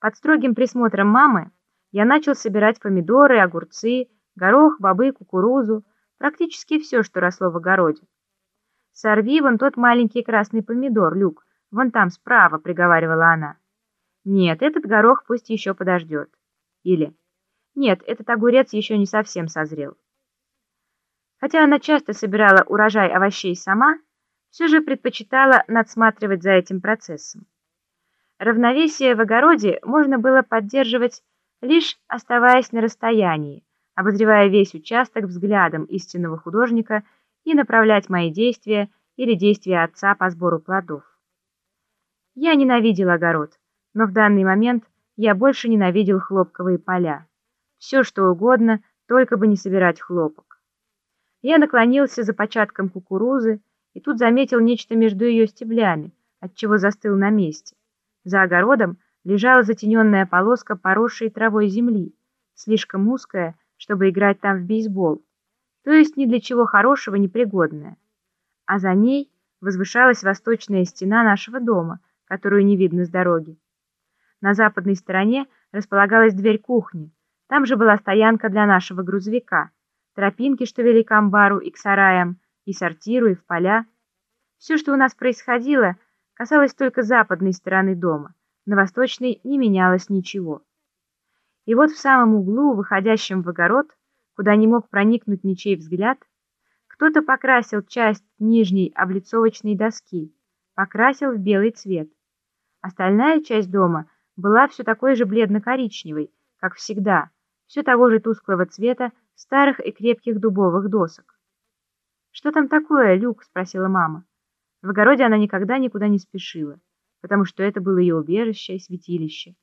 Под строгим присмотром мамы я начал собирать помидоры, огурцы, горох, бобы, кукурузу, практически все, что росло в огороде. «Сорви вон тот маленький красный помидор, Люк, вон там справа», — приговаривала она. «Нет, этот горох пусть еще подождет». Или «Нет, этот огурец еще не совсем созрел». Хотя она часто собирала урожай овощей сама, все же предпочитала надсматривать за этим процессом. Равновесие в огороде можно было поддерживать, лишь оставаясь на расстоянии, обозревая весь участок взглядом истинного художника и направлять мои действия или действия отца по сбору плодов. Я ненавидел огород, но в данный момент я больше ненавидел хлопковые поля. Все, что угодно, только бы не собирать хлопок. Я наклонился за початком кукурузы и тут заметил нечто между ее стеблями, отчего застыл на месте. За огородом лежала затененная полоска поросшей травой земли, слишком узкая, чтобы играть там в бейсбол, то есть ни для чего хорошего непригодная. А за ней возвышалась восточная стена нашего дома, которую не видно с дороги. На западной стороне располагалась дверь кухни, там же была стоянка для нашего грузовика, тропинки, что вели к амбару и к сараям, и сортиру, и в поля. Все, что у нас происходило – касалось только западной стороны дома, на восточной не менялось ничего. И вот в самом углу, выходящем в огород, куда не мог проникнуть ничей взгляд, кто-то покрасил часть нижней облицовочной доски, покрасил в белый цвет. Остальная часть дома была все такой же бледно-коричневой, как всегда, все того же тусклого цвета старых и крепких дубовых досок. «Что там такое, Люк?» — спросила мама. В огороде она никогда никуда не спешила, потому что это было ее убежище и святилище.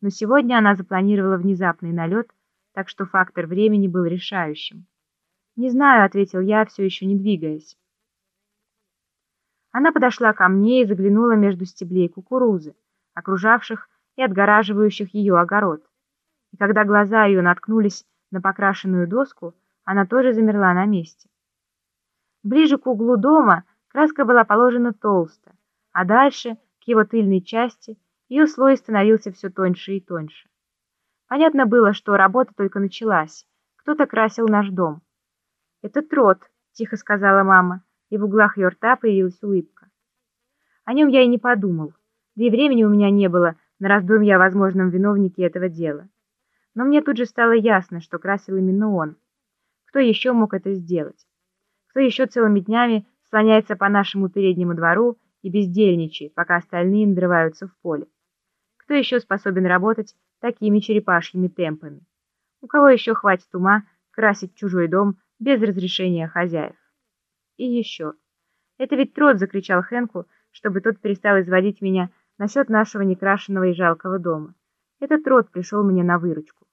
Но сегодня она запланировала внезапный налет, так что фактор времени был решающим. «Не знаю», — ответил я, все еще не двигаясь. Она подошла ко мне и заглянула между стеблей кукурузы, окружавших и отгораживающих ее огород. И когда глаза ее наткнулись на покрашенную доску, она тоже замерла на месте. Ближе к углу дома Краска была положена толсто, а дальше, к его тыльной части, ее слой становился все тоньше и тоньше. Понятно было, что работа только началась. Кто-то красил наш дом. «Это трот», — тихо сказала мама, и в углах ее рта появилась улыбка. О нем я и не подумал, да и времени у меня не было на раздумья о возможном виновнике этого дела. Но мне тут же стало ясно, что красил именно он. Кто еще мог это сделать? Кто еще целыми днями слоняется по нашему переднему двору и бездельничает, пока остальные надрываются в поле. Кто еще способен работать такими черепашьими темпами? У кого еще хватит ума красить чужой дом без разрешения хозяев? И еще. Это ведь трот, закричал Хенку, чтобы тот перестал изводить меня насчет нашего некрашенного и жалкого дома. Этот трот пришел мне на выручку.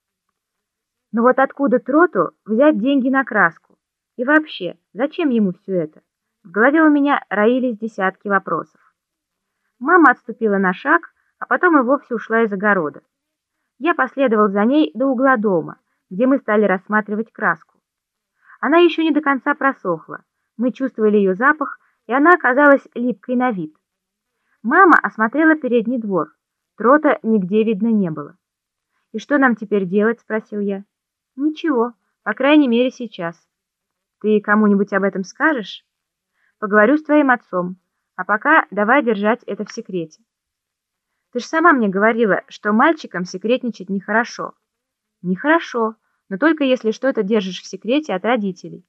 Но вот откуда троту взять деньги на краску? И вообще, зачем ему все это? В голове у меня роились десятки вопросов. Мама отступила на шаг, а потом и вовсе ушла из огорода. Я последовал за ней до угла дома, где мы стали рассматривать краску. Она еще не до конца просохла, мы чувствовали ее запах, и она оказалась липкой на вид. Мама осмотрела передний двор, трота нигде видно не было. «И что нам теперь делать?» — спросил я. «Ничего, по крайней мере сейчас. Ты кому-нибудь об этом скажешь?» Поговорю с твоим отцом, а пока давай держать это в секрете. Ты же сама мне говорила, что мальчикам секретничать нехорошо. Нехорошо, но только если что-то держишь в секрете от родителей.